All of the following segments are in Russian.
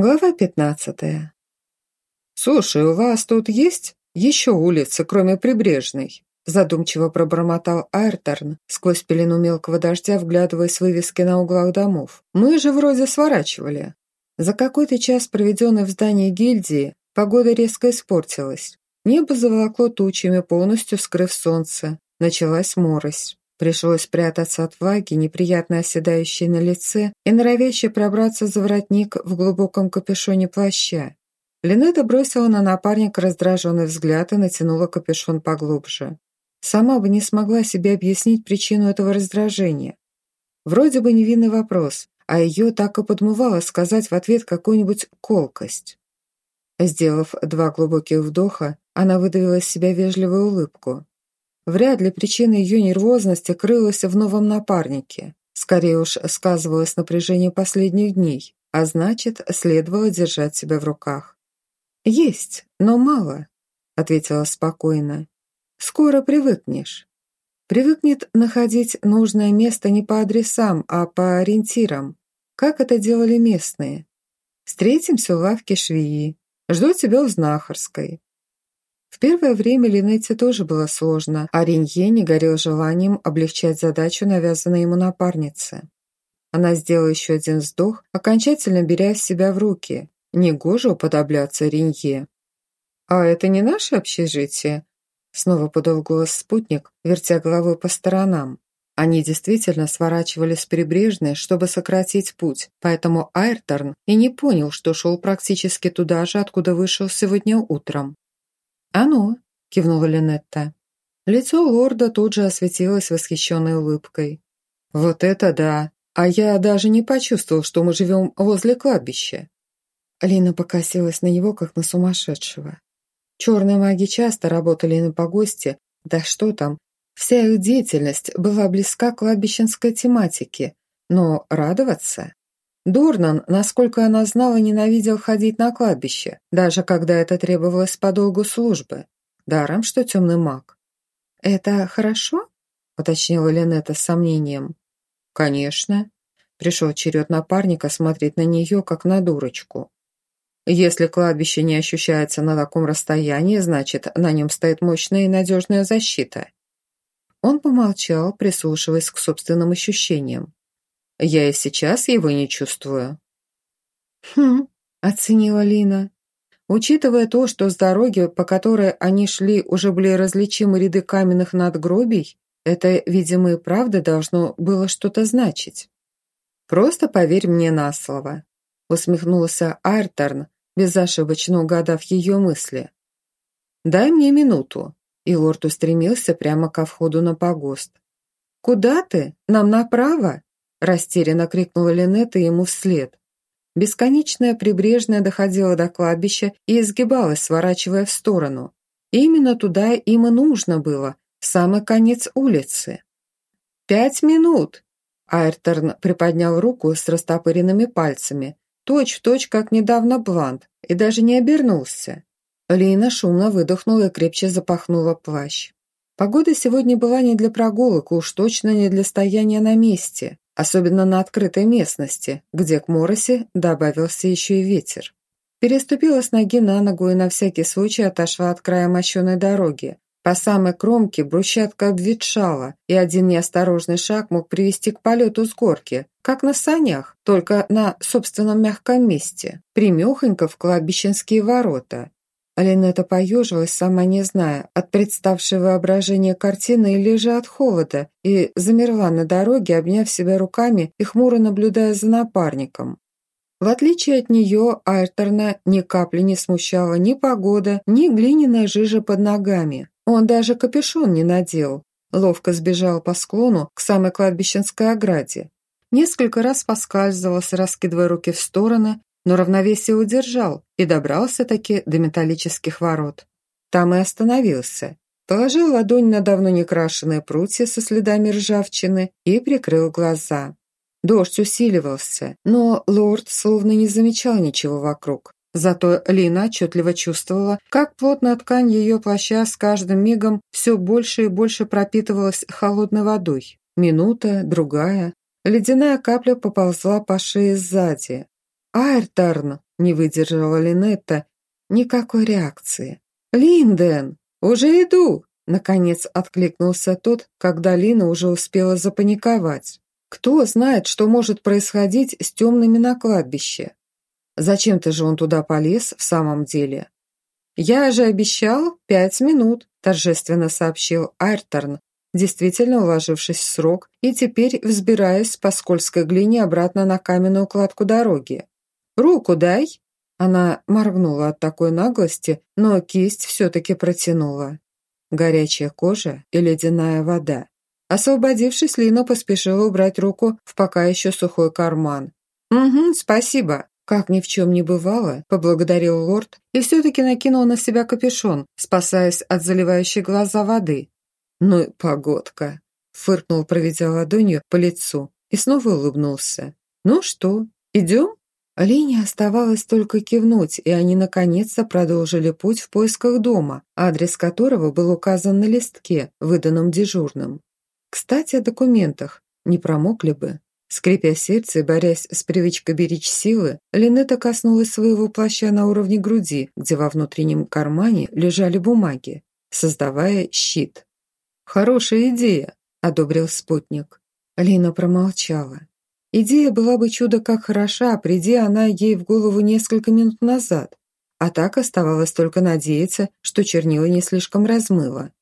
Глава пятнадцатая. «Слушай, у вас тут есть еще улицы, кроме Прибрежной?» Задумчиво пробормотал Айрторн сквозь пелену мелкого дождя, вглядываясь в вывески на углах домов. «Мы же вроде сворачивали». За какой-то час, проведенный в здании гильдии, погода резко испортилась. Небо заволокло тучами, полностью скрыв солнце. Началась морось. Пришлось прятаться от влаги, неприятно оседающей на лице, и норовящей пробраться за воротник в глубоком капюшоне плаща. Линета бросила на напарника раздраженный взгляд и натянула капюшон поглубже. Сама бы не смогла себе объяснить причину этого раздражения. Вроде бы невинный вопрос, а ее так и подмывало сказать в ответ какую-нибудь колкость. Сделав два глубоких вдоха, она выдавила из себя вежливую улыбку. Вряд ли причина ее нервозности крылась в новом напарнике. Скорее уж сказывалось напряжение последних дней, а значит, следовало держать себя в руках. «Есть, но мало», — ответила спокойно. «Скоро привыкнешь. Привыкнет находить нужное место не по адресам, а по ориентирам, как это делали местные. Встретимся в лавке швеи. Жду тебя у знахарской. В первое время Линетте тоже было сложно, а Ренье не горел желанием облегчать задачу, навязанной ему напарнице. Она сделала еще один вздох, окончательно беря себя в руки. Негоже уподобляться Ренье. «А это не наше общежитие?» Снова подал голос спутник, вертя головой по сторонам. Они действительно сворачивали с прибрежной, чтобы сократить путь, поэтому Айрторн и не понял, что шел практически туда же, откуда вышел сегодня утром. «Оно», – кивнула Линетта. Лицо лорда тут же осветилось восхищенной улыбкой. «Вот это да! А я даже не почувствовал, что мы живем возле кладбища». Лина покосилась на него, как на сумасшедшего. Черные маги часто работали на погосте, да что там, вся их деятельность была близка к кладбищенской тематике, но радоваться? Дурнан, насколько она знала, ненавидел ходить на кладбище, даже когда это требовалось по долгу службы. Даром, что темный маг. «Это хорошо?» – уточнила Ленета с сомнением. «Конечно». Пришел черед напарника смотреть на нее, как на дурочку. Если кладбище не ощущается на таком расстоянии, значит, на нем стоит мощная и надежная защита. Он помолчал, прислушиваясь к собственным ощущениям. Я и сейчас его не чувствую». «Хм», — оценила Лина. Учитывая то, что с дороги, по которой они шли, уже были различимы ряды каменных надгробий, это, видимо, и правда должно было что-то значить. «Просто поверь мне на слово», — усмехнулся Айрторн, безошибочно угадав ее мысли. «Дай мне минуту», и лорд устремился прямо ко входу на погост. «Куда ты? Нам направо?» Растерянно крикнула Линетта ему вслед. Бесконечная прибрежная доходила до кладбища и изгибалась, сворачивая в сторону. Именно туда им и нужно было, в самый конец улицы. «Пять минут!» Айрторн приподнял руку с растопыренными пальцами, точь-в-точь, точь, как недавно Блант, и даже не обернулся. Лина шумно выдохнула и крепче запахнула плащ. Погода сегодня была не для прогулок, уж точно не для стояния на месте особенно на открытой местности, где к моросе добавился еще и ветер. Переступила с ноги на ногу и на всякий случай отошла от края мощеной дороги. По самой кромке брусчатка обветшала, и один неосторожный шаг мог привести к полету с горки, как на санях, только на собственном мягком месте, примехонько в кладбищенские ворота. Линета поежилась, сама не зная, от представшей воображения картины или же от холода, и замерла на дороге, обняв себя руками и хмуро наблюдая за напарником. В отличие от нее, Айрторна ни капли не смущала ни погода, ни глиняная жижа под ногами. Он даже капюшон не надел. Ловко сбежал по склону к самой кладбищенской ограде. Несколько раз поскальзывался, раскидывая руки в стороны, но равновесие удержал и добрался-таки до металлических ворот. Там и остановился. Положил ладонь на давно не крашеные прутья со следами ржавчины и прикрыл глаза. Дождь усиливался, но лорд словно не замечал ничего вокруг. Зато Лина отчетливо чувствовала, как плотная ткань ее плаща с каждым мигом все больше и больше пропитывалась холодной водой. Минута, другая. Ледяная капля поползла по шее сзади, «Айрторн!» Не выдержала Линетта. Никакой реакции. «Линден, уже иду!» Наконец откликнулся тот, когда Лина уже успела запаниковать. Кто знает, что может происходить с темными на кладбище? Зачем-то же он туда полез в самом деле? «Я же обещал пять минут», – торжественно сообщил Айрторн, действительно уложившись в срок и теперь взбираясь по скользкой глине обратно на каменную кладку дороги. «Руку дай!» Она моргнула от такой наглости, но кисть все-таки протянула. Горячая кожа и ледяная вода. Освободившись, Лина поспешила убрать руку в пока еще сухой карман. «Угу, спасибо». Как ни в чем не бывало, поблагодарил лорд и все-таки накинул на себя капюшон, спасаясь от заливающей глаза воды. «Ну и погодка!» – фыркнул, проведя ладонью по лицу, и снова улыбнулся. «Ну что, идем?» Лине оставалось только кивнуть, и они наконец-то продолжили путь в поисках дома, адрес которого был указан на листке, выданном дежурным. Кстати, о документах. Не промокли бы. Скрипя сердце и борясь с привычкой беречь силы, Линета коснулась своего плаща на уровне груди, где во внутреннем кармане лежали бумаги, создавая щит. «Хорошая идея», – одобрил спутник. Лина промолчала. Идея была бы чудо как хороша, приди она ей в голову несколько минут назад. А так оставалось только надеяться, что чернила не слишком размыло.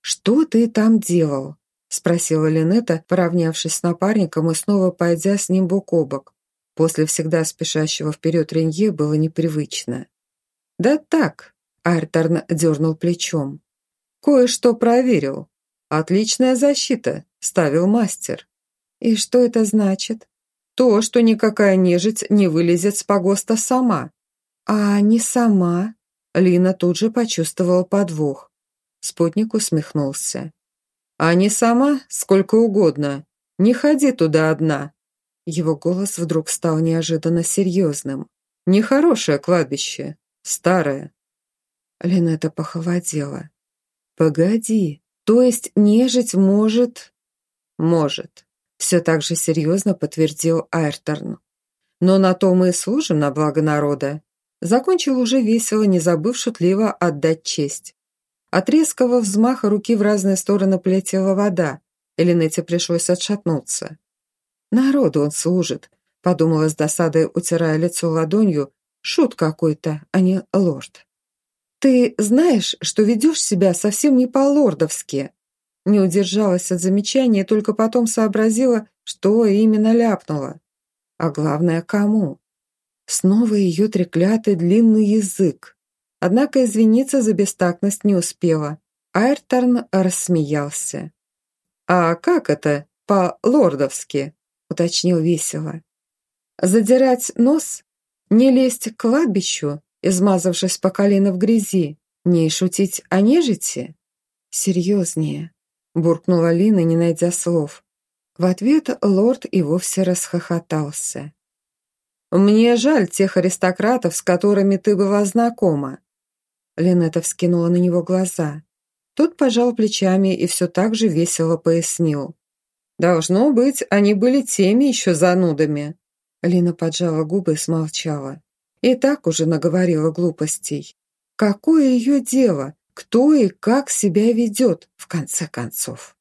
«Что ты там делал?» – спросила Линета, поравнявшись с напарником и снова пойдя с ним бок о бок. После всегда спешащего вперед Ренье было непривычно. «Да так», – Айрторн дернул плечом. «Кое-что проверил. Отличная защита», – ставил мастер. «И что это значит?» «То, что никакая нежить не вылезет с погоста сама». «А не сама?» Лина тут же почувствовала подвох. Спутник усмехнулся. «А не сама, сколько угодно. Не ходи туда одна». Его голос вдруг стал неожиданно серьезным. «Нехорошее кладбище. Старое». Линета похолодела. «Погоди, то есть нежить может...» «Может. Все так же серьезно подтвердил Айрторн. Но на то мы и служим на благо народа. Закончил уже весело, не забыв шутливо отдать честь. От резкого взмаха руки в разные стороны полетела вода. Эленете пришлось отшатнуться. «Народу он служит», — подумала с досадой, утирая лицо ладонью. «Шут какой-то, а не лорд». «Ты знаешь, что ведешь себя совсем не по-лордовски», не удержалась от замечания и только потом сообразила, что именно ляпнула. А главное, кому? Снова ее треклятый длинный язык. Однако извиниться за бестактность не успела. Айрторн рассмеялся. «А как это по-лордовски?» – уточнил весело. «Задирать нос? Не лезть к кладбищу, измазавшись по колено в грязи? Не шутить о нежити?» «Серьезнее», буркнула Лина, не найдя слов. В ответ лорд и вовсе расхохотался. «Мне жаль тех аристократов, с которыми ты была знакома». Линета вскинула на него глаза. Тот пожал плечами и все так же весело пояснил. «Должно быть, они были теми еще занудами». Лина поджала губы и смолчала. И так уже наговорила глупостей. Какое ее дело? Кто и как себя ведет, в конце концов.